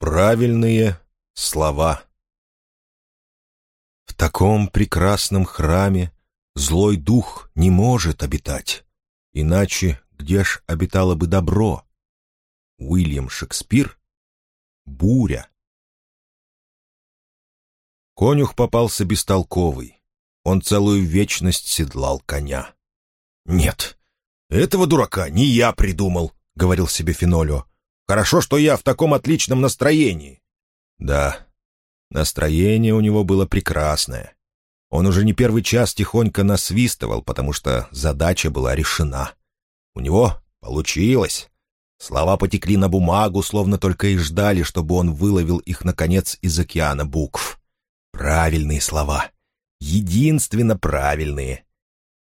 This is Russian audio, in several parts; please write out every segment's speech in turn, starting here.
Правильные слова. В таком прекрасном храме злой дух не может обитать, иначе где ж обитало бы добро? Уильям Шекспир «Буря». Конюх попался бестолковый. Он целую вечность седлал коня. «Нет, этого дурака не я придумал», — говорил себе Фенолио. Хорошо, что я в таком отличном настроении». Да, настроение у него было прекрасное. Он уже не первый час тихонько насвистывал, потому что задача была решена. У него получилось. Слова потекли на бумагу, словно только и ждали, чтобы он выловил их, наконец, из океана букв. Правильные слова. Единственно правильные.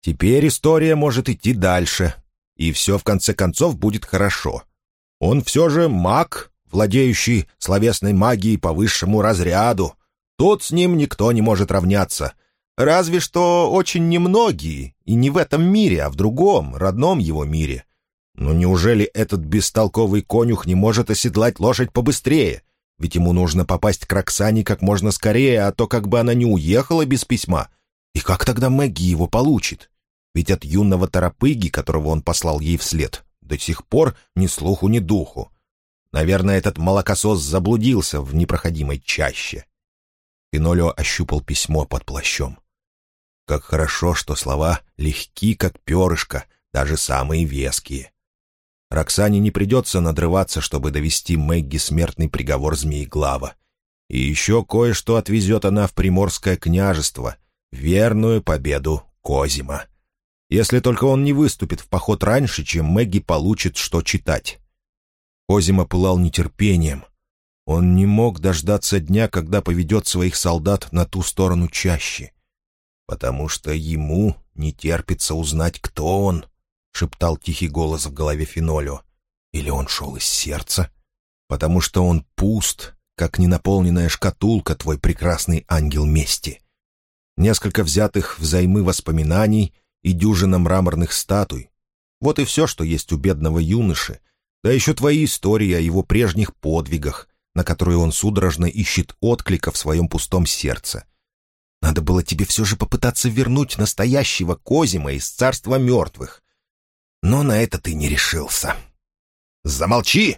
Теперь история может идти дальше, и все, в конце концов, будет хорошо. Он все же маг, владеющий словесной магией по высшему разряду. Тут с ним никто не может равняться. Разве что очень немногие, и не в этом мире, а в другом, родном его мире. Но неужели этот бестолковый конюх не может оседлать лошадь побыстрее? Ведь ему нужно попасть к Роксане как можно скорее, а то как бы она не уехала без письма. И как тогда Мэгги его получит? Ведь от юного торопыги, которого он послал ей вслед, до сих пор ни слуху, ни духу. Наверное, этот молокосос заблудился в непроходимой чаще. Пинолео ощупал письмо под плащом. Как хорошо, что слова легки, как перышко, даже самые веские. Роксане не придется надрываться, чтобы довести Мэгги смертный приговор Змееглава. И еще кое-что отвезет она в Приморское княжество, верную победу Козима если только он не выступит в поход раньше, чем Мэгги получит, что читать. Козима пылал нетерпением. Он не мог дождаться дня, когда поведет своих солдат на ту сторону чащи. «Потому что ему не терпится узнать, кто он», — шептал тихий голос в голове Фенолио. «Или он шел из сердца? Потому что он пуст, как ненаполненная шкатулка, твой прекрасный ангел мести». Несколько взятых взаймы воспоминаний — и дюжина мраморных статуй. Вот и все, что есть у бедного юноши, да еще твои истории о его прежних подвигах, на которые он судорожно ищет отклика в своем пустом сердце. Надо было тебе все же попытаться вернуть настоящего Козима из царства мертвых. Но на это ты не решился. «Замолчи!»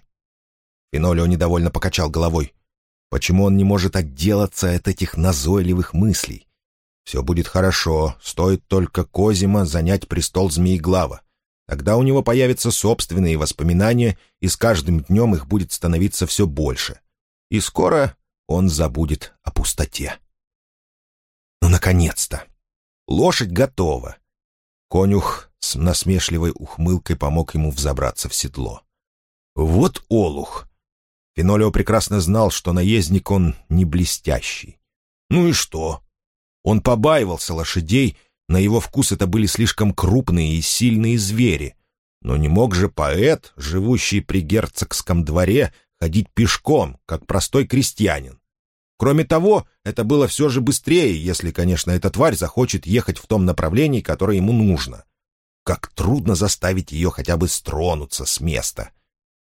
Фенолио недовольно покачал головой. Почему он не может отделаться от этих назойливых мыслей? Все будет хорошо, стоит только Козима занять престол Змееглава. Тогда у него появятся собственные воспоминания, и с каждым днем их будет становиться все больше. И скоро он забудет о пустоте. Ну, наконец-то! Лошадь готова. Конюх с насмешливой ухмылкой помог ему взобраться в седло. Вот олух! Фенолио прекрасно знал, что наездник он не блестящий. Ну и что? Он побаивался лошадей, на его вкус это были слишком крупные и сильные звери. Но не мог же поэт, живущий при герцогском дворе, ходить пешком, как простой крестьянин. Кроме того, это было все же быстрее, если, конечно, эта тварь захочет ехать в том направлении, которое ему нужно. Как трудно заставить ее хотя бы стронуться с места.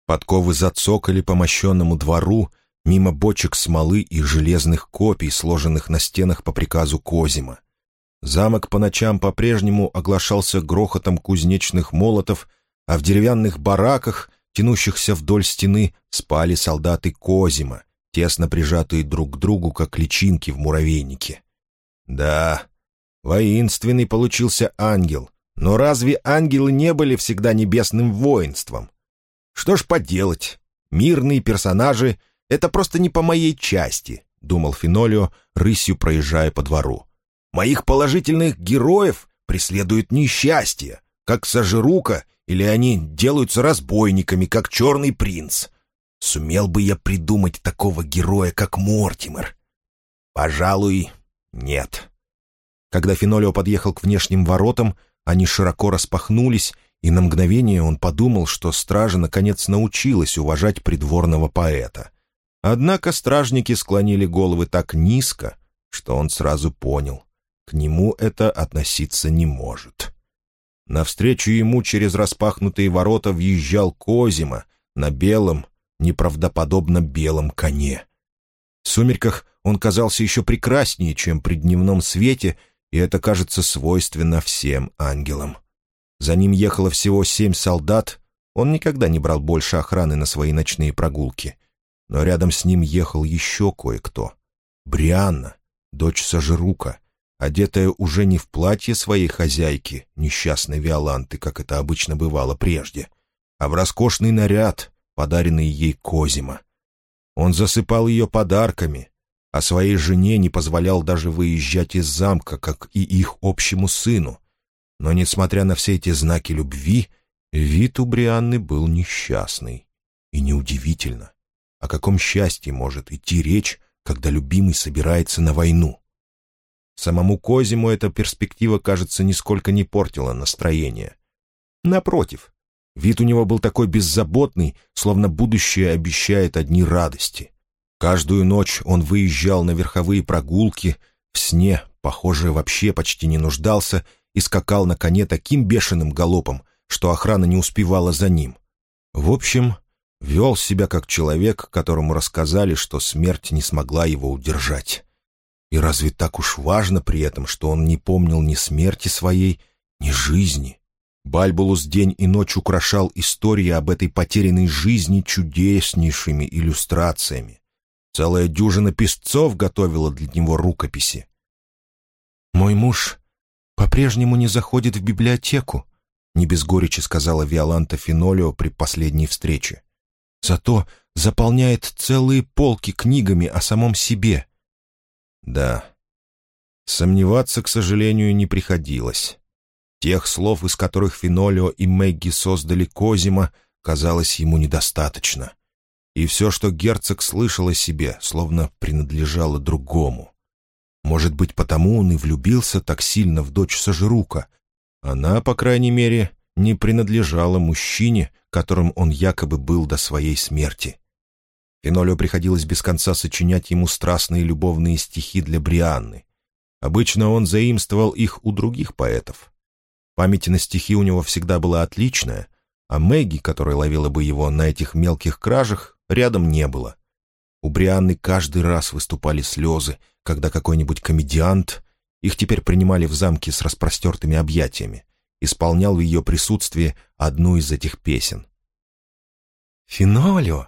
Подковы зацокали по мощенному двору, мимо бочек смолы и железных копий, сложенных на стенах по приказу Козима. Замок по ночам по-прежнему оглашался грохотом кузнечных молотов, а в деревянных бараках, тянущихся вдоль стены, спали солдаты Козима, тесно прижатые друг к другу, как личинки в муравейнике. Да, воинственный получился ангел, но разве ангелы не были всегда небесным воинством? Что ж поделать, мирные персонажи «Это просто не по моей части», — думал Фенолио, рысью проезжая по двору. «Моих положительных героев преследует несчастье, как Сажирука, или они делаются разбойниками, как Черный принц. Сумел бы я придумать такого героя, как Мортимер? Пожалуй, нет». Когда Фенолио подъехал к внешним воротам, они широко распахнулись, и на мгновение он подумал, что стража наконец научилась уважать придворного поэта — Однако стражники склонили головы так низко, что он сразу понял, к нему это относиться не может. Навстречу ему через распахнутые ворота въезжал Козима на белом, неправдоподобно белом коне. В сумерках он казался еще прекраснее, чем при дневном свете, и это, кажется, свойственно всем ангелам. За ним ехало всего семь солдат, он никогда не брал больше охраны на свои ночные прогулки. Но рядом с ним ехал еще кое-кто. Брианна, дочь Сажирука, одетая уже не в платье своей хозяйки, несчастной Виоланты, как это обычно бывало прежде, а в роскошный наряд, подаренный ей Козима. Он засыпал ее подарками, а своей жене не позволял даже выезжать из замка, как и их общему сыну. Но, несмотря на все эти знаки любви, вид у Брианны был несчастный. И неудивительно. О каком счастье может идти речь, когда любимый собирается на войну? Самому Козиму эта перспектива, кажется, нисколько не портила настроение. Напротив, вид у него был такой беззаботный, словно будущее обещает одни радости. Каждую ночь он выезжал на верховые прогулки, в сне, похоже, вообще почти не нуждался и скакал на коне таким бешеным галопом, что охрана не успевала за ним. В общем, вел себя как человек, которому рассказали, что смерть не смогла его удержать. И разве так уж важно при этом, что он не помнил ни смерти своей, ни жизни? Бальбулус день и ночь украшал истории об этой потерянной жизни чудеснейшими иллюстрациями. Целая дюжина песцов готовила для него рукописи. «Мой муж по-прежнему не заходит в библиотеку», не без горечи сказала Виоланта Финолио при последней встрече. «Зато заполняет целые полки книгами о самом себе». Да. Сомневаться, к сожалению, не приходилось. Тех слов, из которых Финолио и Мэгги создали Козима, казалось ему недостаточно. И все, что герцог слышал о себе, словно принадлежало другому. Может быть, потому он и влюбился так сильно в дочь Сажирука. Она, по крайней мере, не принадлежала мужчине, которым он якобы был до своей смерти. Фенолио приходилось без конца сочинять ему страстные любовные стихи для Брианны. Обычно он заимствовал их у других поэтов. Память на стихи у него всегда была отличная, а Мэгги, которая ловила бы его на этих мелких кражах, рядом не было. У Брианны каждый раз выступали слезы, когда какой-нибудь комедиант, их теперь принимали в замке с распростертыми объятиями, исполнял в ее присутствии одну из этих песен. «Финолио!»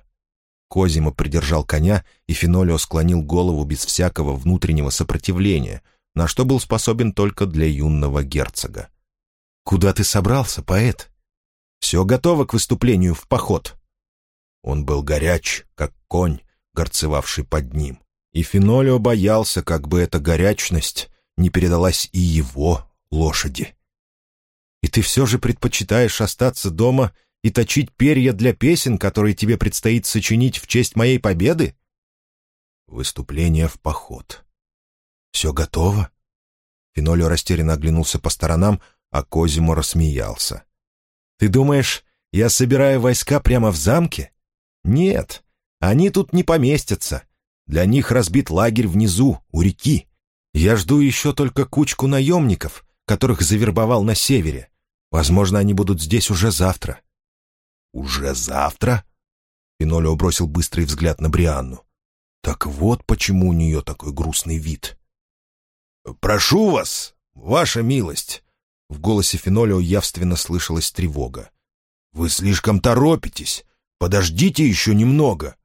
Козимо придержал коня, и Фенолио склонил голову без всякого внутреннего сопротивления, на что был способен только для юного герцога. «Куда ты собрался, поэт? Все готово к выступлению в поход». Он был горяч, как конь, горцевавший под ним, и Фенолио боялся, как бы эта горячность не передалась и его лошади. «И ты все же предпочитаешь остаться дома и точить перья для песен, которые тебе предстоит сочинить в честь моей победы? Выступление в поход. Все готово? Финолио растерянно оглянулся по сторонам, а Козимо рассмеялся. «Ты думаешь, я собираю войска прямо в замке? Нет, они тут не поместятся. Для них разбит лагерь внизу, у реки. Я жду еще только кучку наемников, которых завербовал на севере. Возможно, они будут здесь уже завтра. «Уже завтра?» Пинолео бросил быстрый взгляд на Брианну. «Так вот почему у нее такой грустный вид». «Прошу вас, ваша милость!» В голосе Фенолио явственно слышалась тревога. «Вы слишком торопитесь. Подождите еще немного».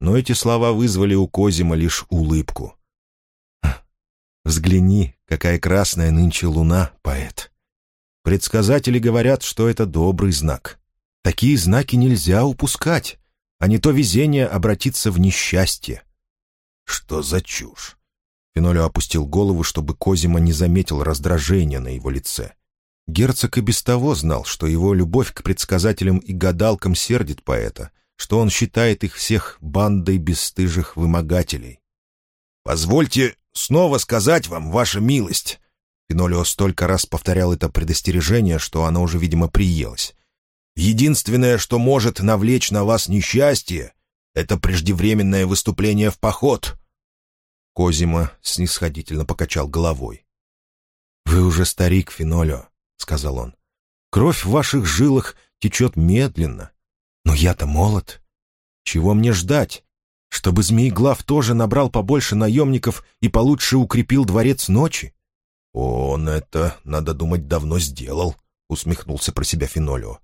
Но эти слова вызвали у Козима лишь улыбку. «Взгляни, какая красная нынче луна, поэт. Предсказатели говорят, что это добрый знак. Такие знаки нельзя упускать, а не то везение обратится в несчастье. Что за чушь? Фенолио опустил голову, чтобы Козима не заметил раздражения на его лице. Герцог и без того знал, что его любовь к предсказателям и гадалкам сердит поэта, что он считает их всех бандой бесстыжих вымогателей. «Позвольте снова сказать вам, ваша милость!» Фенолио столько раз повторял это предостережение, что оно уже, видимо, приелось. Единственное, что может навлечь на вас несчастье, это преждевременное выступление в поход». Козима снисходительно покачал головой. «Вы уже старик, Фенолио», — сказал он. «Кровь в ваших жилах течет медленно. Но я-то молод. Чего мне ждать? Чтобы Змееглав тоже набрал побольше наемников и получше укрепил дворец ночи? «Он это, надо думать, давно сделал», — усмехнулся про себя Фенолио.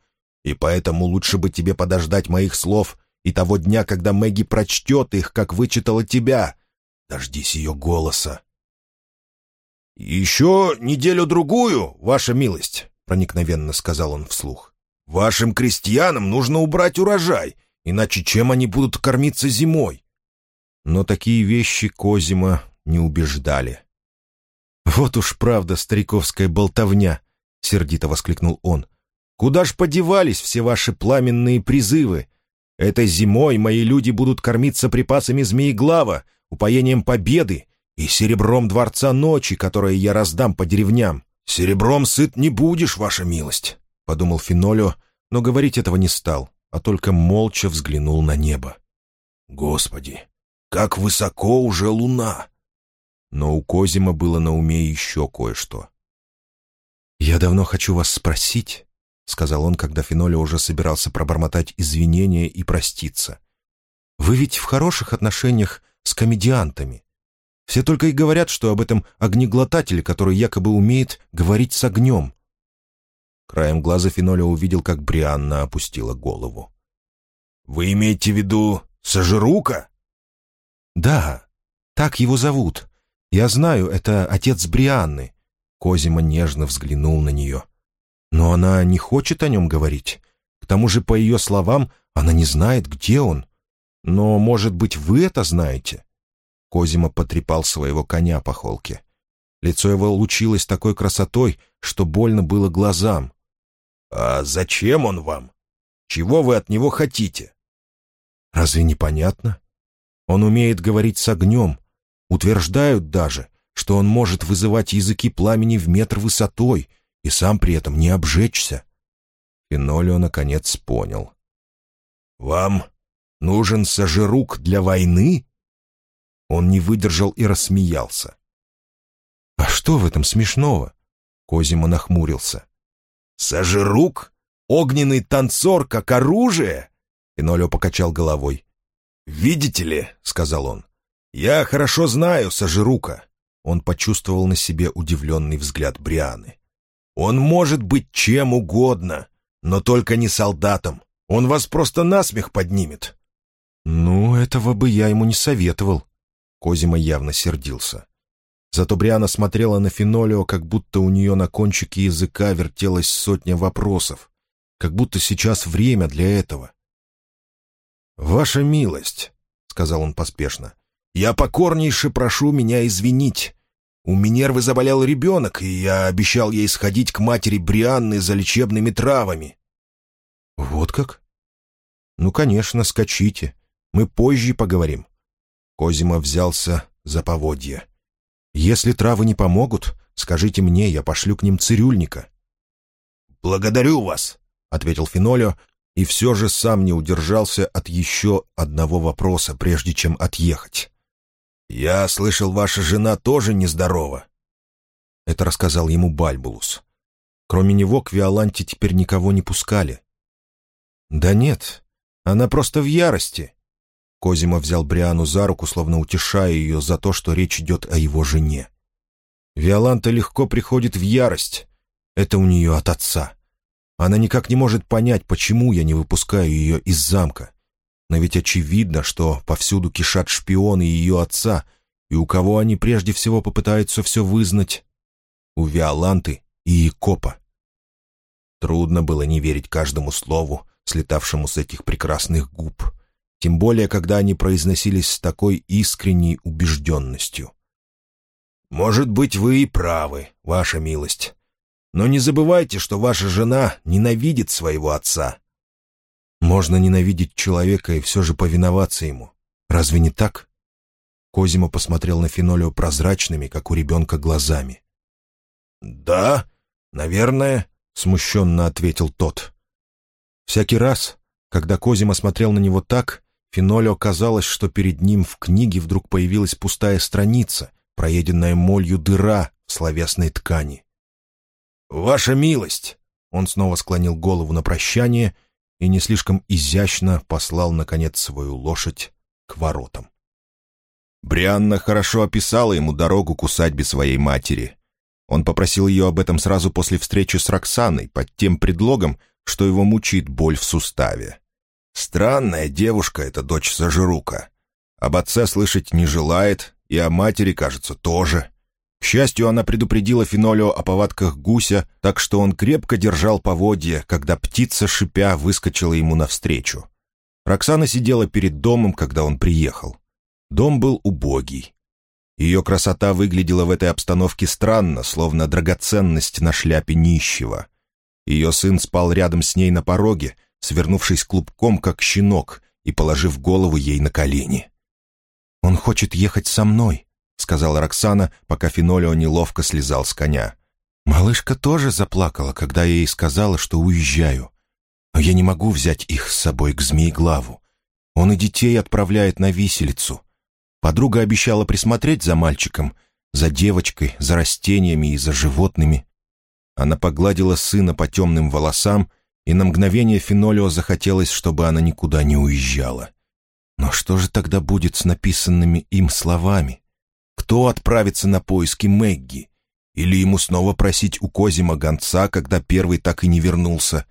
«И поэтому лучше бы тебе подождать моих слов и того дня, когда Мэгги прочтет их, как вычитала тебя. Дождись ее голоса». «Еще неделю-другую, ваша милость», — проникновенно сказал он вслух. «Вашим крестьянам нужно убрать урожай, иначе чем они будут кормиться зимой?» Но такие вещи Козима не убеждали. «Вот уж правда стариковская болтовня!» — сердито воскликнул он. «Куда ж подевались все ваши пламенные призывы? Этой зимой мои люди будут кормиться припасами змееглава, упоением победы и серебром дворца ночи, которое я раздам по деревням. Серебром сыт не будешь, ваша милость», — подумал Финолео, но говорить этого не стал, а только молча взглянул на небо. «Господи, как высоко уже луна!» Но у Козима было на уме еще кое-что. «Я давно хочу вас спросить», — сказал он, когда Феноле уже собирался пробормотать извинения и проститься. «Вы ведь в хороших отношениях с комедиантами. Все только и говорят, что об этом огнеглотателе, который якобы умеет говорить с огнем». Краем глаза Феноля увидел, как Брианна опустила голову. «Вы имеете в виду Сажирука?» «Да, так его зовут. «Я знаю, это отец Брианны». Козима нежно взглянул на нее. «Но она не хочет о нем говорить. К тому же, по ее словам, она не знает, где он. Но, может быть, вы это знаете?» Козима потрепал своего коня по холке. Лицо его лучилось такой красотой, что больно было глазам. «А зачем он вам? Чего вы от него хотите?» «Разве не понятно? Он умеет говорить с огнем, Утверждают даже, что он может вызывать языки пламени в метр высотой и сам при этом не обжечься. Фенолио наконец понял. «Вам нужен сожирук для войны?» Он не выдержал и рассмеялся. «А что в этом смешного?» Козимо нахмурился. «Сожирук? Огненный танцор как оружие?» Фенолио покачал головой. «Видите ли», — сказал он, «Я хорошо знаю Сажирука». Он почувствовал на себе удивленный взгляд Брианы. «Он может быть чем угодно, но только не солдатом. Он вас просто насмех поднимет». «Ну, этого бы я ему не советовал». Козима явно сердился. Зато Бриана смотрела на Фенолио, как будто у нее на кончике языка вертелась сотня вопросов. Как будто сейчас время для этого. «Ваша милость», — сказал он поспешно, я покорнейше прошу меня извинить. У Минервы заболел ребенок, и я обещал ей сходить к матери Брианны за лечебными травами». «Вот как?» «Ну, конечно, скачите. Мы позже поговорим». Козима взялся за поводья. «Если травы не помогут, скажите мне, я пошлю к ним цирюльника». «Благодарю вас», — ответил Фенолио, и все же сам не удержался от еще одного вопроса, прежде чем отъехать. «Я слышал, ваша жена тоже нездорова». Это рассказал ему Бальбулус. Кроме него к Виоланте теперь никого не пускали. «Да нет, она просто в ярости». Козима взял Бриану за руку, словно утешая ее за то, что речь идет о его жене. Виоланта легко приходит в ярость. Это у нее от отца. Она никак не может понять, почему я не выпускаю ее из замка. Но ведь очевидно, что повсюду кишат шпионы ее отца, и у кого они прежде всего попытаются все вызнать? У Виоланты и Якопа. Трудно было не верить каждому слову, слетавшему с этих прекрасных губ, тем более, когда они произносились с такой искренней убежденностью. «Может быть, вы и правы, ваша милость. Но не забывайте, что ваша жена ненавидит своего отца. Можно ненавидеть человека и все же повиноваться ему. Разве не так? Козимо посмотрел на Фенолио прозрачными, как у ребенка, глазами. «Да, наверное», — смущенно ответил тот. Всякий раз, когда Козимо смотрел на него так, Фенолио казалось, что перед ним в книге вдруг появилась пустая страница, проеденная молью дыра в словесной ткани. «Ваша милость!» Он снова склонил голову на прощание и не слишком изящно послал, наконец, свою лошадь к воротам. Брианна хорошо описала ему дорогу к усадьбе своей матери. Он попросил ее об этом сразу после встречи с Роксаной, под тем предлогом, что его мучает боль в суставе. Странная девушка эта дочь Сажирука. Об отце слышать не желает, и о матери, кажется, тоже. К счастью, она предупредила Фенолио о повадках гуся, так что он крепко держал поводья, когда птица, шипя, выскочила ему навстречу. Роксана сидела перед домом, когда он приехал. Дом был убогий. Ее красота выглядела в этой обстановке странно, словно драгоценность на шляпе нищего. Ее сын спал рядом с ней на пороге, свернувшись клубком, как щенок, и положив голову ей на колени. «Он хочет ехать со мной», — сказала Роксана, пока Фенолио неловко слезал с коня. Малышка тоже заплакала, когда я ей сказала, что уезжаю. Но я не могу взять их с собой к Змееглаву. Он и детей отправляет на виселицу. Подруга обещала присмотреть за мальчиком, за девочкой, за растениями и за животными. Она погладила сына по темным волосам, и на мгновение Фенолио захотелось, чтобы она никуда не уезжала. Но что же тогда будет с написанными им словами? Кто отправится на поиски Мэгги? Или ему снова просить у Козима гонца, когда первый так и не вернулся?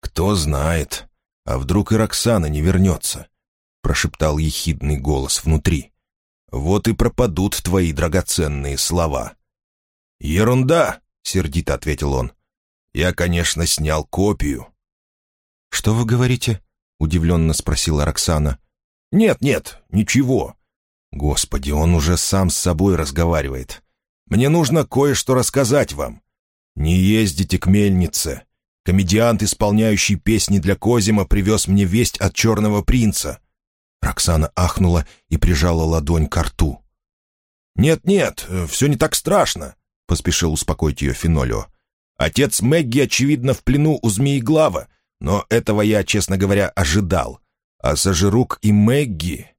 Кто знает. А вдруг и Роксана не вернется? Прошептал ехидный голос внутри. Вот и пропадут твои драгоценные слова. «Ерунда!» — сердито ответил он. «Я, конечно, снял копию». «Что вы говорите?» — удивленно спросила Роксана. «Нет, нет, ничего. Господи, он уже сам с собой разговаривает. Мне нужно кое-что рассказать вам. Не ездите к мельнице. Комедиант, исполняющий песни для Козима, привез мне весть от черного принца». Роксана ахнула и прижала ладонь к рту. «Нет-нет, все не так страшно», — поспешил успокоить ее Фенолио. «Отец Мэгги, очевидно, в плену у Змееглава, но этого я, честно говоря, ожидал. А Сажирук и Мэгги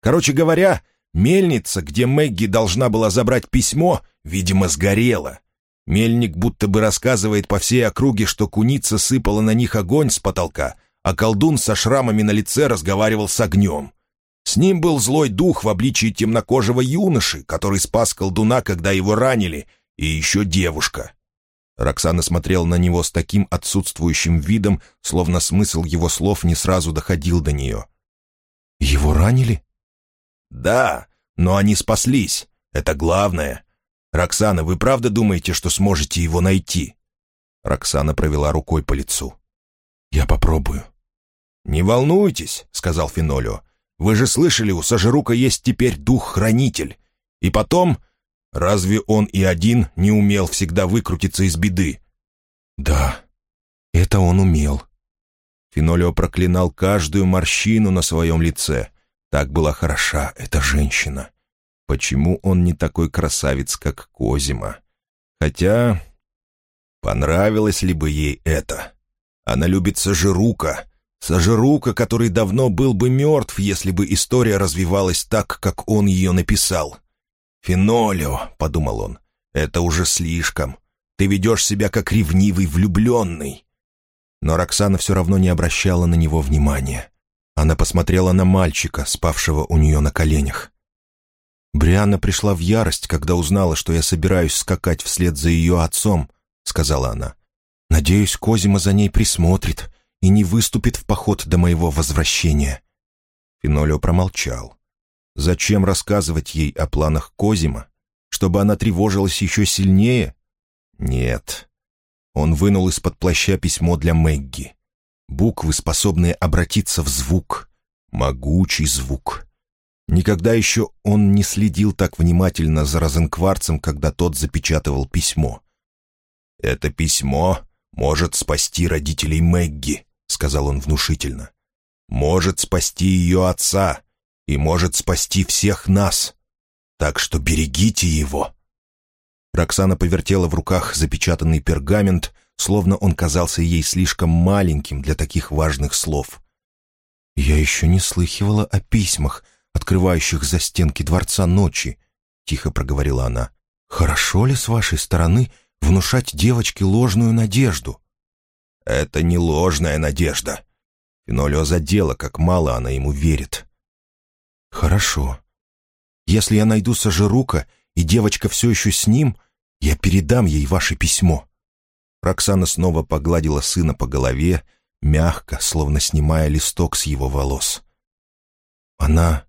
Короче говоря, мельница, где Мэгги должна была забрать письмо, видимо, сгорела. Мельник будто бы рассказывает по всей округе, что куница сыпала на них огонь с потолка, а колдун со шрамами на лице разговаривал с огнем. С ним был злой дух в обличии темнокожего юноши, который спас колдуна, когда его ранили, и еще девушка. Роксана смотрел на него с таким отсутствующим видом, словно смысл его слов не сразу доходил до нее. «Его ранили?» «Да, но они спаслись. Это главное. Роксана, вы правда думаете, что сможете его найти?» Роксана провела рукой по лицу. «Я попробую». «Не волнуйтесь», — сказал Фенолио. «Вы же слышали, у Сажирука есть теперь дух-хранитель. И потом, разве он и один не умел всегда выкрутиться из беды?» «Да, это он умел». Фенолио проклинал каждую морщину на своем лице — так была хороша эта женщина. Почему он не такой красавец, как Козима? Хотя... Понравилось ли бы ей это? Она любит Сажирука. Сажирука, который давно был бы мертв, если бы история развивалась так, как он ее написал. «Фенолио», — подумал он, — «это уже слишком. Ты ведешь себя как ревнивый влюбленный». Но Роксана все равно не обращала на него внимания. Она посмотрела на мальчика, спавшего у нее на коленях. «Брианна пришла в ярость, когда узнала, что я собираюсь скакать вслед за ее отцом», — сказала она. «Надеюсь, Козима за ней присмотрит и не выступит в поход до моего возвращения». Фенолио промолчал. Зачем рассказывать ей о планах Козима? Чтобы она тревожилась еще сильнее? Нет. Он вынул из-под плаща письмо для Мэгги. Буквы, способные обратиться в звук. Могучий звук. Никогда еще он не следил так внимательно за Розенкварцем, когда тот запечатывал письмо. «Это письмо может спасти родителей Мэгги», — сказал он внушительно. «Может спасти ее отца и может спасти всех нас. Так что берегите его». Роксана повертела в руках запечатанный пергамент, словно он казался ей слишком маленьким для таких важных слов. «Я еще не слыхивала о письмах, открывающих за стенки дворца ночи», — тихо проговорила она. «Хорошо ли с вашей стороны внушать девочке ложную надежду?» «Это не ложная надежда. Финолео задело, как мало она ему верит. «Хорошо. Если я найду Сажирука, и девочка все еще с ним, я передам ей ваше письмо». Роксана снова погладила сына по голове, мягко, словно снимая листок с его волос. «Она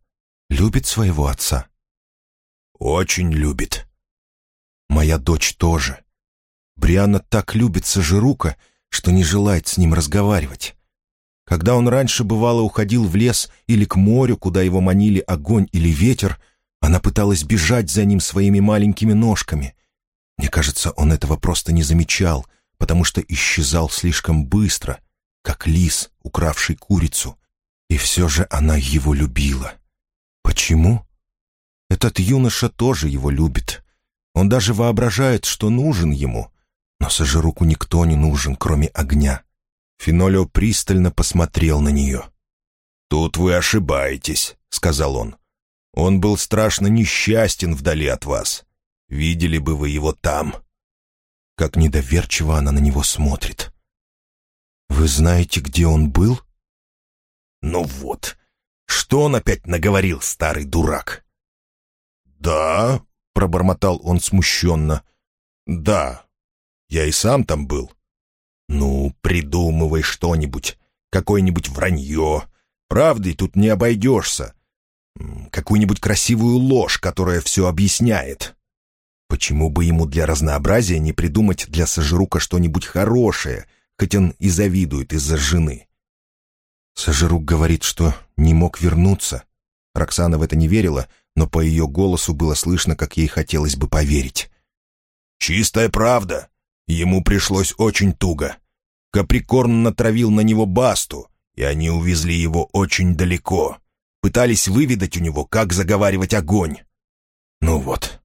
любит своего отца?» «Очень любит». «Моя дочь тоже. Брианна так любит Сажирука, что не желает с ним разговаривать. Когда он раньше, бывало, уходил в лес или к морю, куда его манили огонь или ветер, она пыталась бежать за ним своими маленькими ножками. Мне кажется, он этого просто не замечал, потому что исчезал слишком быстро, как лис, укравший курицу. И все же она его любила. Почему? Этот юноша тоже его любит. Он даже воображает, что нужен ему, но Сажируку никто не нужен, кроме огня. Финолео пристально посмотрел на нее. «Тут вы ошибаетесь», — сказал он. «Он был страшно несчастен вдали от вас. Видели бы вы его там». Как недоверчиво она на него смотрит. «Вы знаете, где он был?» «Ну вот, что он опять наговорил, старый дурак?» «Да», — пробормотал он смущенно. «Да, я и сам там был. Ну, придумывай что-нибудь, какое-нибудь вранье. Правдой тут не обойдешься. Какую-нибудь красивую ложь, которая все объясняет. Почему бы ему для разнообразия не придумать для Сажирука что-нибудь хорошее, хоть он и завидует из-за жены? Сажирук говорит, что не мог вернуться. Роксана в это не верила, но по ее голосу было слышно, как ей хотелось бы поверить. «Чистая правда. Ему пришлось очень туго. Каприкорн натравил на него басту, и они увезли его очень далеко. Пытались выведать у него, как заговаривать огонь. Ну вот,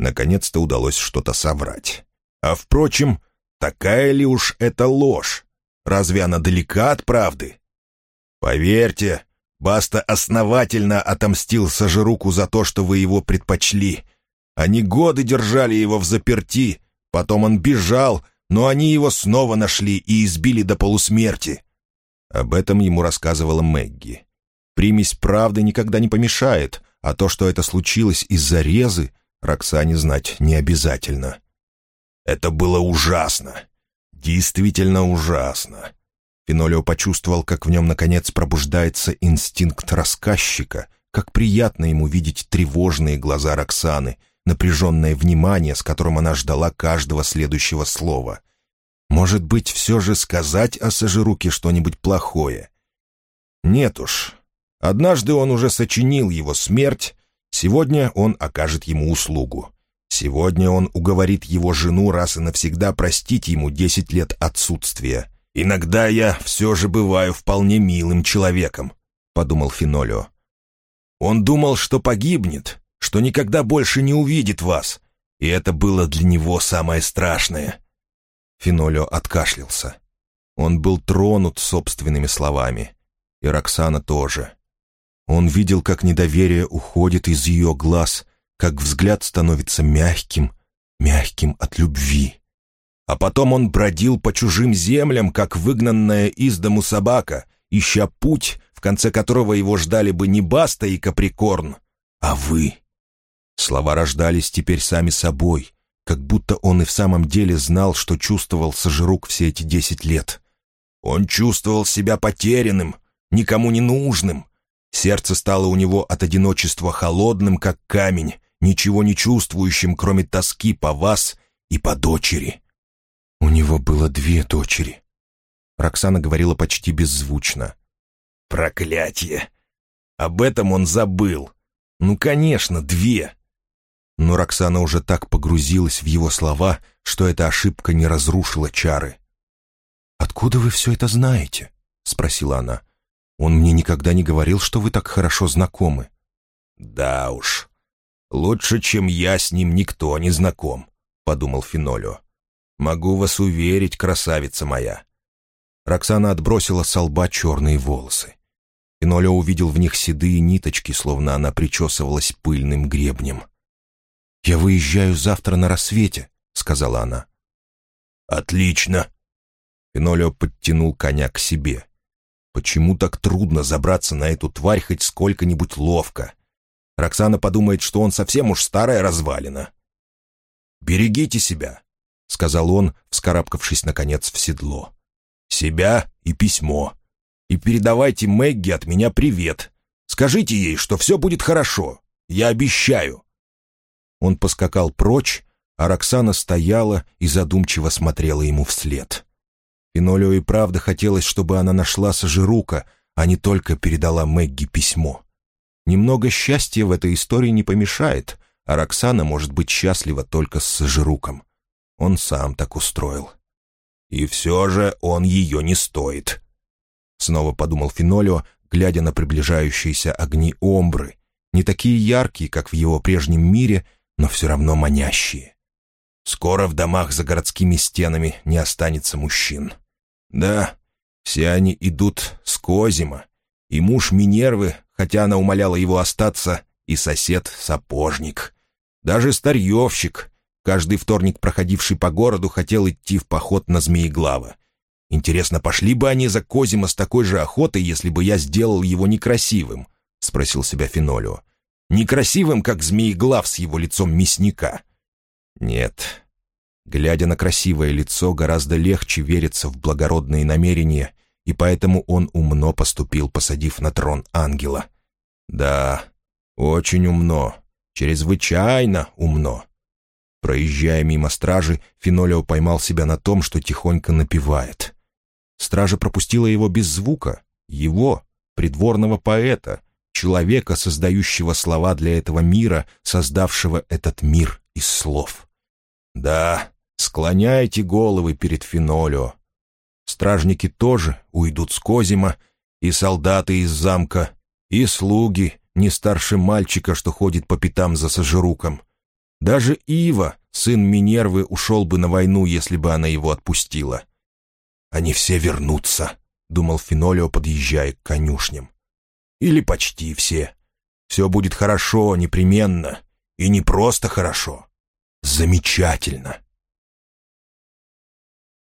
наконец-то удалось что-то соврать. А впрочем, такая ли уж это ложь? Разве она далека от правды? Поверьте, Баста основательно отомстил Сажируку за то, что вы его предпочли. Они годы держали его в заперти, Потом он бежал, но они его снова нашли и избили до полусмерти. Об этом ему рассказывала Мэгги. Примесь правды никогда не помешает, а то, что это случилось из-за резы, Роксане знать не обязательно. Это было ужасно. Действительно ужасно. Фенолио почувствовал, как в нем, наконец, пробуждается инстинкт рассказчика, как приятно ему видеть тревожные глаза Роксаны — напряженное внимание, с которым она ждала каждого следующего слова. Может быть, все же сказать о Сажируке что-нибудь плохое? Нет уж. Однажды он уже сочинил его смерть, сегодня он окажет ему услугу. Сегодня он уговорит его жену раз и навсегда простить ему десять лет отсутствия. «Иногда я все же бываю вполне милым человеком», — подумал Финолио. Он думал, что погибнет, что никогда больше не увидит вас, и это было для него самое страшное». Финолео откашлялся. Он был тронут собственными словами. И Роксана тоже. Он видел, как недоверие уходит из ее глаз, как взгляд становится мягким, мягким от любви. А потом он бродил по чужим землям, как выгнанная из дому собака, ища путь, в конце которого его ждали бы не Баста и Каприкорн, а вы. Слова рождались теперь сами собой, как будто он и в самом деле знал, что чувствовал Сожирук все эти десять лет. Он чувствовал себя потерянным, никому не нужным. Сердце стало у него от одиночества холодным, как камень, ничего не чувствующим, кроме тоски по вас и по дочери. У него было две дочери. Роксана говорила почти беззвучно. «Проклятие! Об этом он забыл. Ну, конечно, две но Роксана уже так погрузилась в его слова, что эта ошибка не разрушила чары. «Откуда вы все это знаете?» — спросила она. «Он мне никогда не говорил, что вы так хорошо знакомы». «Да уж, лучше, чем я, с ним никто не знаком», — подумал Финолео. «Могу вас уверить, красавица моя». Роксана отбросила со лба черные волосы. Финолео увидел в них седые ниточки, словно она причесывалась пыльным гребнем. «Я выезжаю завтра на рассвете», — сказала она. «Отлично!» Пинолео подтянул коня к себе. Почему так трудно забраться на эту тварь хоть сколько-нибудь ловко? Роксана подумает, что он совсем уж старая развалина. «Берегите себя», — сказал он, вскарабкавшись, наконец, в седло. «Себя и письмо. И передавайте Мэгги от меня привет. Скажите ей, что все будет хорошо. Я обещаю». Он поскакал прочь, а Роксана стояла и задумчиво смотрела ему вслед. Финолео и правда хотелось, чтобы она нашла Сажирука, а не только передала Мэгги письмо. Немного счастья в этой истории не помешает, а Роксана может быть счастлива только с Сажируком. Он сам так устроил. И все же он ее не стоит. Снова подумал Финолео, глядя на приближающиеся огни Омбры, не такие яркие, как в его прежнем мире, но все равно манящие. Скоро в домах за городскими стенами не останется мужчин. Да, все они идут с Козима, и муж Минервы, хотя она умоляла его остаться, и сосед-сапожник. Даже старьевщик, каждый вторник проходивший по городу, хотел идти в поход на Змееглава. Интересно, пошли бы они за Козима с такой же охотой, если бы я сделал его некрасивым? — спросил себя Финолио. Некрасивым, как Змееглав с его лицом мясника. Нет. Глядя на красивое лицо, гораздо легче вериться в благородные намерения, и поэтому он умно поступил, посадив на трон ангела. Да, очень умно, чрезвычайно умно. Проезжая мимо стражи, Финолео поймал себя на том, что тихонько напевает. Стража пропустила его без звука, его, придворного поэта, человека, создающего слова для этого мира, создавшего этот мир из слов. Да, склоняйте головы перед Финолео. Стражники тоже уйдут с Козима, и солдаты из замка, и слуги, не старше мальчика, что ходит по пятам за Сажируком. Даже Ива, сын Минервы, ушел бы на войну, если бы она его отпустила. «Они все вернутся», — думал Финолео, подъезжая к конюшням. «Или почти все. Все будет хорошо, непременно. И не просто хорошо. Замечательно».